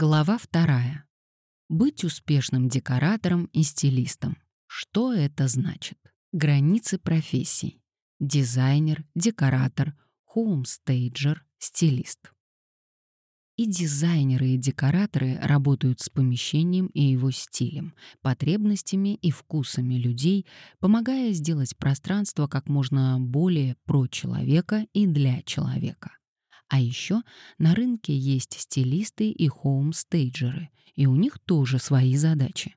Глава вторая. Быть успешным декоратором и стилистом. Что это значит? Границы профессий. Дизайнер, декоратор, хоумстейджер, стилист. И дизайнеры, и декораторы работают с помещением и его стилем, потребностями и вкусами людей, помогая сделать пространство как можно более про человека и для человека. А еще на рынке есть стилисты и хоумстейджеры, и у них тоже свои задачи.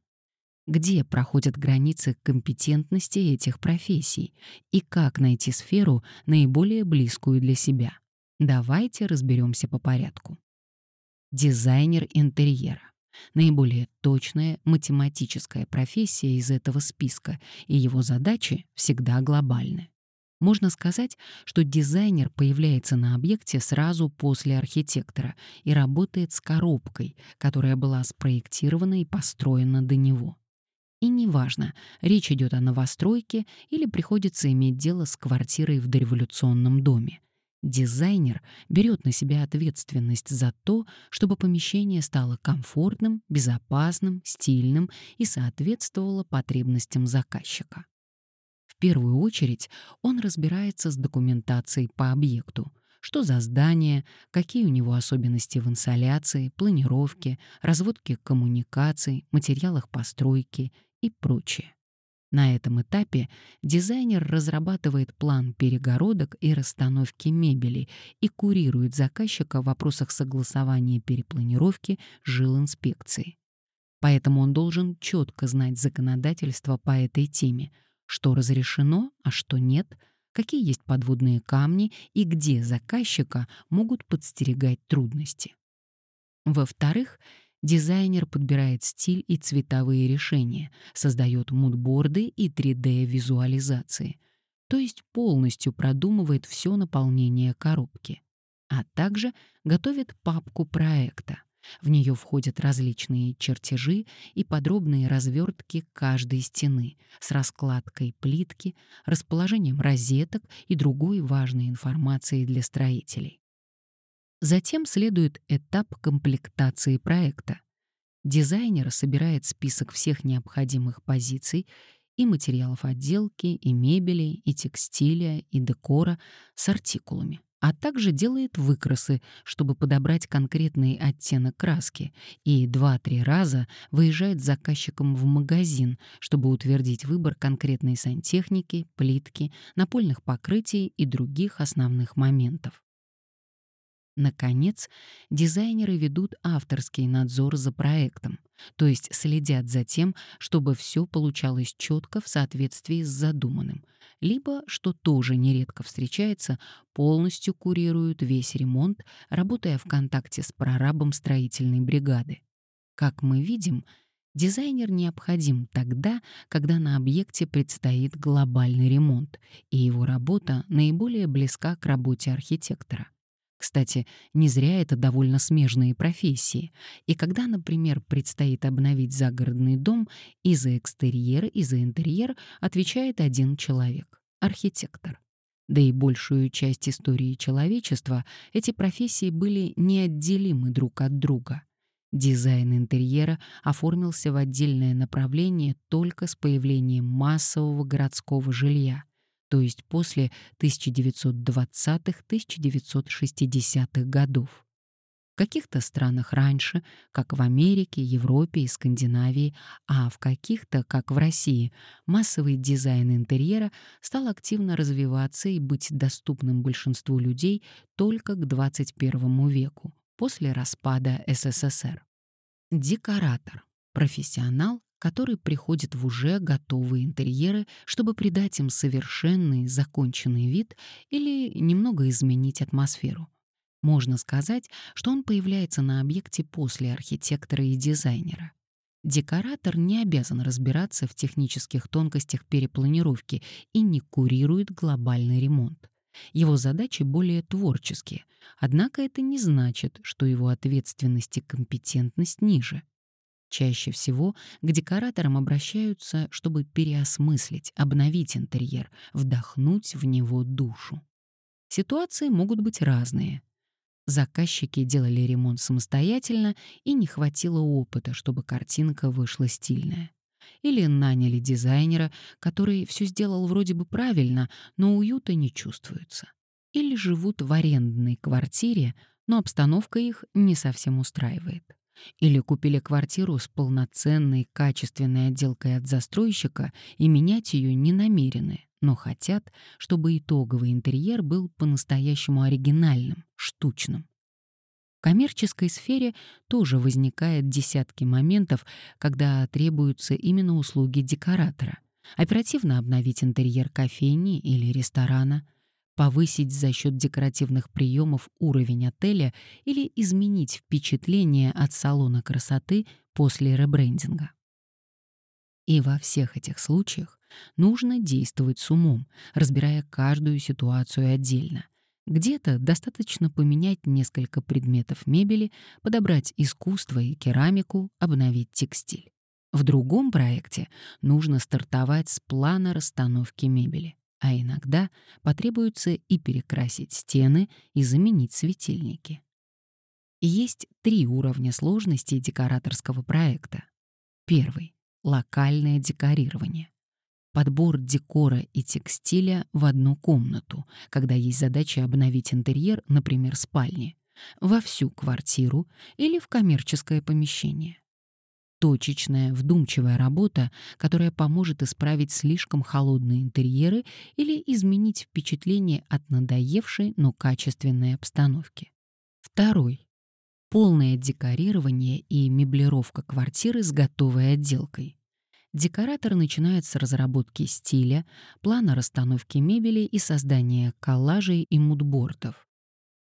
Где проходят границы компетентности этих профессий и как найти сферу, наиболее близкую для себя? Давайте разберемся по порядку. Дизайнер интерьера. Наиболее точная математическая профессия из этого списка, и его задачи всегда глобальны. Можно сказать, что дизайнер появляется на объекте сразу после архитектора и работает с коробкой, которая была спроектирована и построена до него. И неважно, речь идет о новостройке или приходится иметь дело с квартирой в дореволюционном доме. Дизайнер берет на себя ответственность за то, чтобы помещение стало комфортным, безопасным, стильным и соответствовало потребностям заказчика первую очередь он разбирается с документацией по объекту. Что за здание, какие у него особенности в инсоляции, планировке, разводке коммуникаций, материалах постройки и прочее. На этом этапе дизайнер разрабатывает план перегородок и расстановки мебели и курирует заказчика в вопросах согласования перепланировки жил инспекции. Поэтому он должен четко знать законодательство по этой теме — что разрешено, а что нет, какие есть подводные камни и где заказчика могут подстерегать трудности. Во-вторых, дизайнер подбирает стиль и цветовые решения, создает мудборды и 3D-визуализации, то есть полностью продумывает все наполнение коробки, а также готовит папку проекта, в нее входят различные чертежи и подробные развертки каждой стены с раскладкой плитки, расположением розеток и другой важной информацией для строителей. Затем следует этап комплектации проекта. Дизайнер собирает список всех необходимых позиций и материалов отделки, и мебели, и текстиля, и декора с артикулами а также делает выкрасы, чтобы подобрать конкретный оттенок краски, и два-три раза выезжает с заказчиком в магазин, чтобы утвердить выбор конкретной сантехники, плитки, напольных покрытий и других основных моментов. Наконец, дизайнеры ведут авторский надзор за проектом, то есть следят за тем, чтобы все получалось четко в соответствии с задуманным, либо, что тоже нередко встречается, полностью курируют весь ремонт, работая в контакте с прорабом строительной бригады. Как мы видим, Дизайнер необходим тогда, когда на объекте предстоит глобальный ремонт, и его работа наиболее близка к работе архитектора. Кстати, не зря это довольно смежные профессии. И когда, например, предстоит обновить загородный дом, и за экстерьер, и за интерьер отвечает один человек — архитектор. Да и большую часть истории человечества эти профессии были неотделимы друг от друга. Дизайн интерьера оформился в отдельное направление только с появлением массового городского жилья — то есть после 1920-1960-х годов. В каких-то странах раньше, как в Америке, Европе и Скандинавии, а в каких-то, как в России, массовый дизайн интерьера стал активно развиваться и быть доступным большинству людей только к 21 веку, после распада СССР. Декоратор — профессионал, который приходит в уже готовые интерьеры, чтобы придать им совершенный, законченный вид или немного изменить атмосферу. Можно сказать, что он появляется на объекте после архитектора и дизайнера. Декоратор не обязан разбираться в технических тонкостях перепланировки и не курирует глобальный ремонт. Его задачи более творческие, однако это не значит, что его ответственность и компетентность ниже. Чаще всего к декораторам обращаются, чтобы переосмыслить, обновить интерьер, вдохнуть в него душу. Ситуации могут быть разные. заказчики делали ремонт самостоятельно и не хватило опыта, чтобы картинка вышла стильная. Или наняли дизайнера, который все сделал вроде бы правильно, но уюта не чувствуется. Или живут в арендной квартире, но обстановка их не совсем устраивает. Или купили квартиру с полноценной качественной отделкой от застройщика и менять ее не намерены, но хотят, чтобы итоговый интерьер был по-настоящему оригинальным, штучным. В коммерческой сфере тоже возникает десятки моментов, когда требуются именно услуги декоратора. Оперативно обновить интерьер кофейни или ресторана, повысить за счет декоративных приемов уровень отеля или изменить впечатление от салона красоты после ребрендинга. И во всех этих случаях нужно действовать с умом, разбирая каждую ситуацию отдельно. Где-то достаточно поменять несколько предметов мебели, подобрать искусство и керамику, обновить текстиль. В другом проекте нужно стартовать с плана расстановки мебели, а иногда потребуется и перекрасить стены и заменить светильники. Есть три уровня сложности декораторского проекта. Первый — локальное декорирование подбор декора и текстиля в одну комнату, когда есть задача обновить интерьер, например, спальни, во всю квартиру или в коммерческое помещение. Точечная, вдумчивая работа, которая поможет исправить слишком холодные интерьеры или изменить впечатление от надоевшей, но качественной обстановки. Второй. Полное декорирование и меблировка квартиры с готовой отделкой декоратор начинает с разработки стиля, плана расстановки мебели и создания коллажей и мудбордов.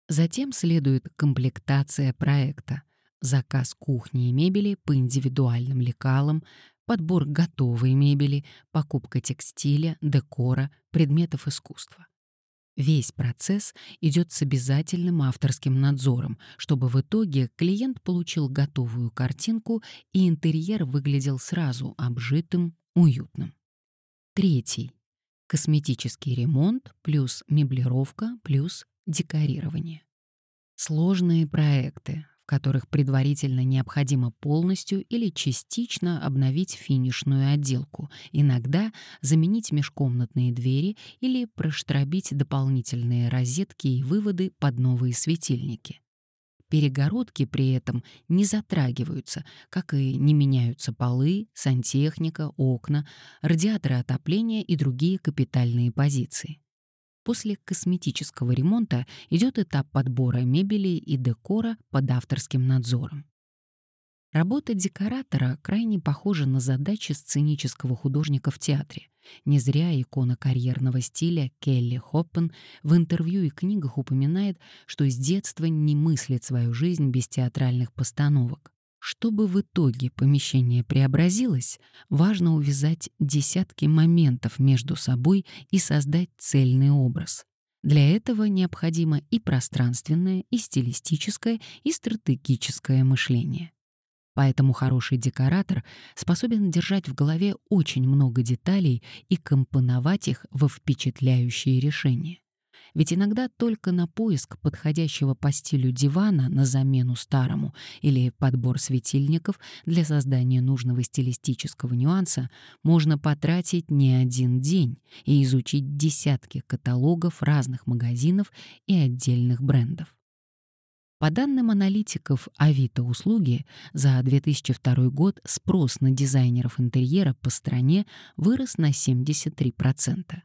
Затем следует комплектация проекта, заказ кухни и мебели по индивидуальным лекалам, подбор готовой мебели, покупка текстиля, декора, предметов искусства. Весь процесс идет с обязательным авторским надзором, чтобы в итоге клиент получил готовую картинку и интерьер выглядел сразу обжитым, уютным. Третий. Косметический ремонт плюс меблировка плюс декорирование. Сложные проекты, которых предварительно необходимо полностью или частично обновить финишную отделку, иногда заменить межкомнатные двери или проштробить дополнительные розетки и выводы под новые светильники. Перегородки при этом не затрагиваются, как и не меняются полы, сантехника, окна, радиаторы отопления и другие капитальные позиции. После косметического ремонта идет этап подбора мебели и декора под авторским надзором. Работа декоратора крайне похожа на задачи сценического художника в театре. Не зря икона карьерного стиля Келли Хоппен в интервью и книгах упоминает, что с детства не мыслит свою жизнь без театральных постановок. Чтобы в итоге помещение преобразилось, важно увязать десятки моментов между собой и создать цельный образ. Для этого необходимо и пространственное, и стилистическое, и стратегическое мышление. Поэтому хороший декоратор способен держать в голове очень много деталей и компоновать их во впечатляющие решения. Ведь иногда только на поиск подходящего по стилю дивана на замену старому или подбор светильников для создания нужного стилистического нюанса можно потратить не один день и изучить десятки каталогов разных магазинов и отдельных брендов. По данным аналитиков Авито услуги, за 2002 год спрос на дизайнеров интерьера по стране вырос на 73%.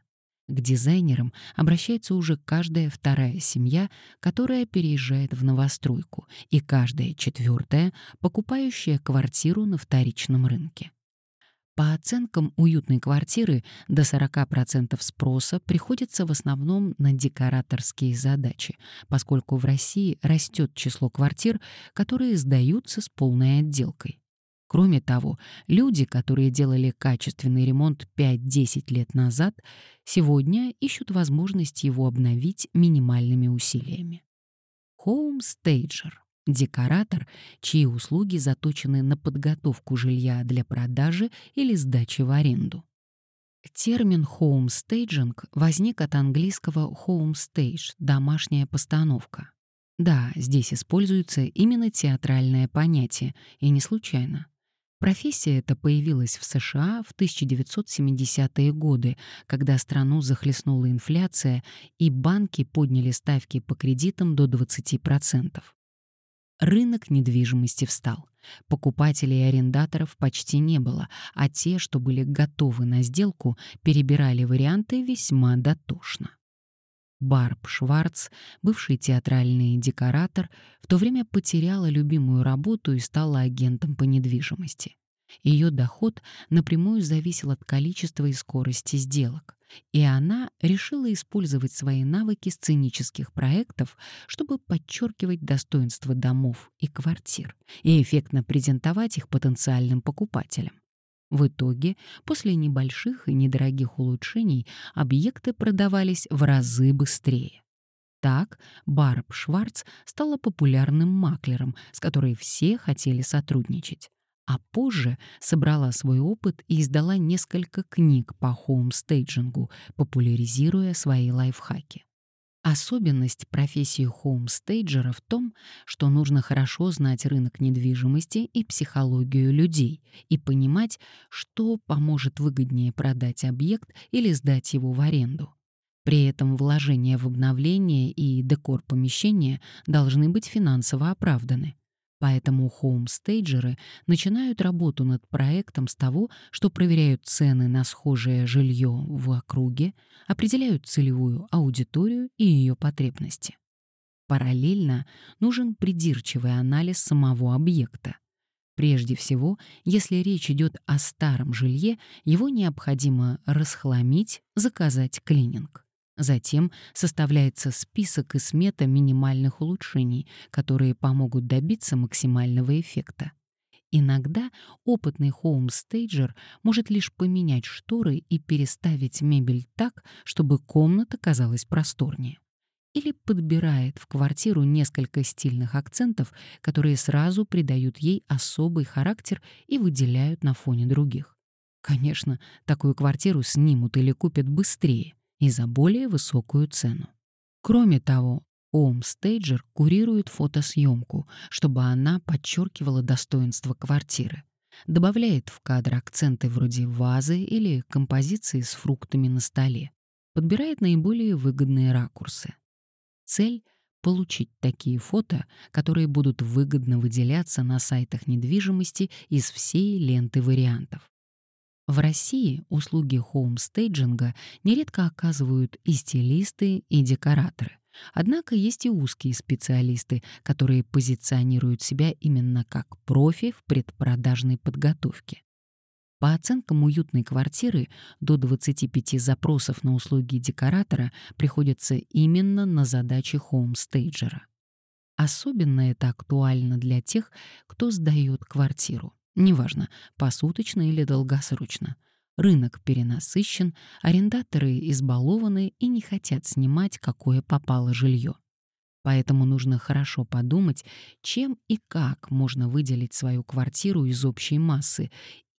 К дизайнерам обращается уже каждая вторая семья, которая переезжает в новостройку, и каждая четвертая, покупающая квартиру на вторичном рынке. По оценкам уютной квартиры, до 40% спроса приходится в основном на декораторские задачи, поскольку в России растет число квартир, которые сдаются с полной отделкой. Кроме того, люди, которые делали качественный ремонт 5-10 лет назад, сегодня ищут возможность его обновить минимальными усилиями. Stager — декоратор, чьи услуги заточены на подготовку жилья для продажи или сдачи в аренду. Термин staging возник от английского home stage — домашняя постановка. Да, здесь используется именно театральное понятие, и не случайно. Профессия эта появилась в США в 1970-е годы, когда страну захлестнула инфляция, и банки подняли ставки по кредитам до 20%. Рынок недвижимости встал. Покупателей и арендаторов почти не было, а те, что были готовы на сделку, перебирали варианты весьма дотошно. Барб Шварц, бывший театральный декоратор, в то время потеряла любимую работу и стала агентом по недвижимости. Ее доход напрямую зависел от количества и скорости сделок, и она решила использовать свои навыки сценических проектов, чтобы подчеркивать достоинства домов и квартир и эффектно презентовать их потенциальным покупателям. В итоге, после небольших и недорогих улучшений, объекты продавались в разы быстрее. Так Барб Шварц стала популярным маклером, с которой все хотели сотрудничать. А позже собрала свой опыт и издала несколько книг по хоумстейджингу, популяризируя свои лайфхаки. Особенность профессии хоумстейджера в том, что нужно хорошо знать рынок недвижимости и психологию людей и понимать, что поможет выгоднее продать объект или сдать его в аренду. При этом вложения в обновление и декор помещения должны быть финансово оправданы. Поэтому хоумстейджеры начинают работу над проектом с того, что проверяют цены на схожее жилье в округе, определяют целевую аудиторию и ее потребности. Параллельно нужен придирчивый анализ самого объекта. Прежде всего, если речь идет о старом жилье, его необходимо расхламить, заказать клининг. Затем составляется список и смета минимальных улучшений, которые помогут добиться максимального эффекта. Иногда опытный хоумстейджер может лишь поменять шторы и переставить мебель так, чтобы комната казалась просторнее. Или подбирает в квартиру несколько стильных акцентов, которые сразу придают ей особый характер и выделяют на фоне других. Конечно, такую квартиру снимут или купят быстрее и за более высокую цену. Кроме того, Оумстейджер курирует фотосъемку, чтобы она подчеркивала достоинство квартиры. Добавляет в кадр акценты вроде вазы или композиции с фруктами на столе. Подбирает наиболее выгодные ракурсы. Цель — получить такие фото, которые будут выгодно выделяться на сайтах недвижимости из всей ленты вариантов. В России услуги хоумстейджинга нередко оказывают и стилисты, и декораторы. Однако есть и узкие специалисты, которые позиционируют себя именно как профи в предпродажной подготовке. По оценкам уютной квартиры, до 25 запросов на услуги декоратора приходятся именно на задачи хоумстейджера. Особенно это актуально для тех, кто сдает квартиру. Неважно, посуточно или долгосрочно. Рынок перенасыщен, арендаторы избалованы и не хотят снимать, какое попало жилье. Поэтому нужно хорошо подумать, чем и как можно выделить свою квартиру из общей массы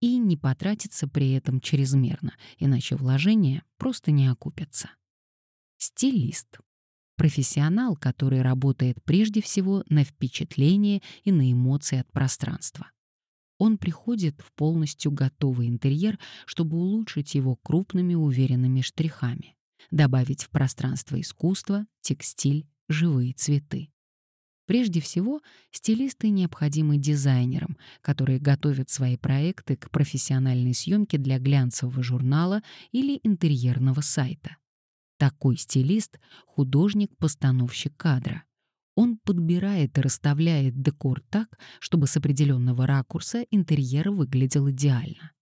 и не потратиться при этом чрезмерно, иначе вложения просто не окупятся. Стилист. Профессионал, который работает прежде всего на впечатление и на эмоции от пространства. Он приходит в полностью готовый интерьер, чтобы улучшить его крупными уверенными штрихами, добавить в пространство искусство, текстиль, живые цветы. Прежде всего, стилисты необходимы дизайнерам, которые готовят свои проекты к профессиональной съемке для глянцевого журнала или интерьерного сайта. Такой стилист — художник-постановщик кадра. Он подбирает и расставляет декор так, чтобы с определенного ракурса интерьер выглядел идеально.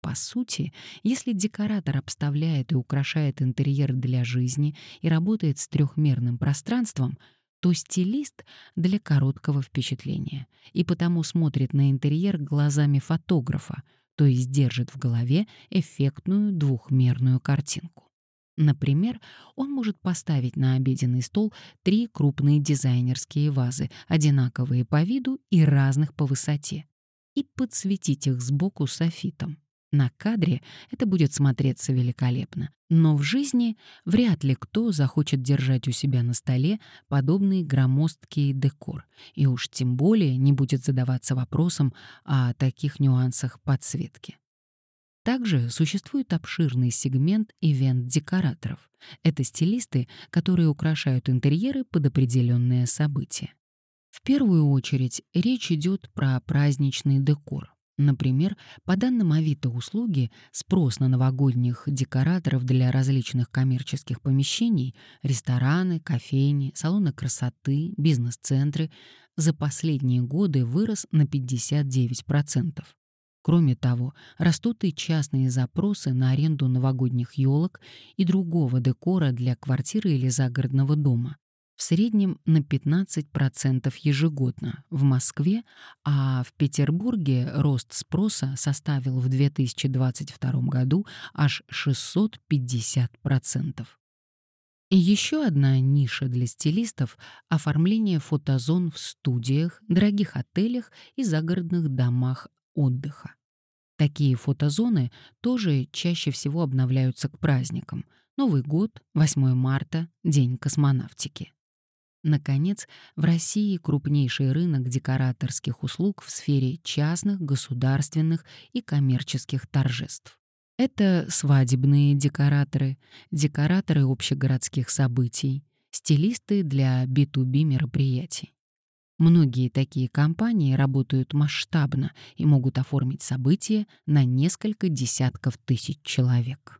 По сути, если декоратор обставляет и украшает интерьер для жизни и работает с трехмерным пространством, то стилист для короткого впечатления и потому смотрит на интерьер глазами фотографа, то есть держит в голове эффектную двухмерную картинку. Например, он может поставить на обеденный стол три крупные дизайнерские вазы, одинаковые по виду и разных по высоте, и подсветить их сбоку софитом. На кадре это будет смотреться великолепно, но в жизни вряд ли кто захочет держать у себя на столе подобный громоздкий декор, и уж тем более не будет задаваться вопросом о таких нюансах подсветки. Также существует обширный сегмент ивент-декораторов. Это стилисты, которые украшают интерьеры под определенные события. В первую очередь речь идет про праздничный декор. Например, по данным Авито услуги, спрос на новогодних декораторов для различных коммерческих помещений, рестораны, кофейни, салоны красоты, бизнес-центры за последние годы вырос на 59%. Кроме того, растут и частные запросы на аренду новогодних елок и другого декора для квартиры или загородного дома. В среднем на 15% ежегодно в Москве, а в Петербурге рост спроса составил в 2022 году аж 650%. И еще одна ниша для стилистов — оформление фотозон в студиях, дорогих отелях и загородных домах отдыха. Такие фотозоны тоже чаще всего обновляются к праздникам. Новый год, 8 марта, День космонавтики. Наконец, в России крупнейший рынок декораторских услуг в сфере частных, государственных и коммерческих торжеств. Это свадебные декораторы, декораторы общегородских событий, стилисты для B2B мероприятий. Многие такие компании работают масштабно и могут оформить события на несколько десятков тысяч человек.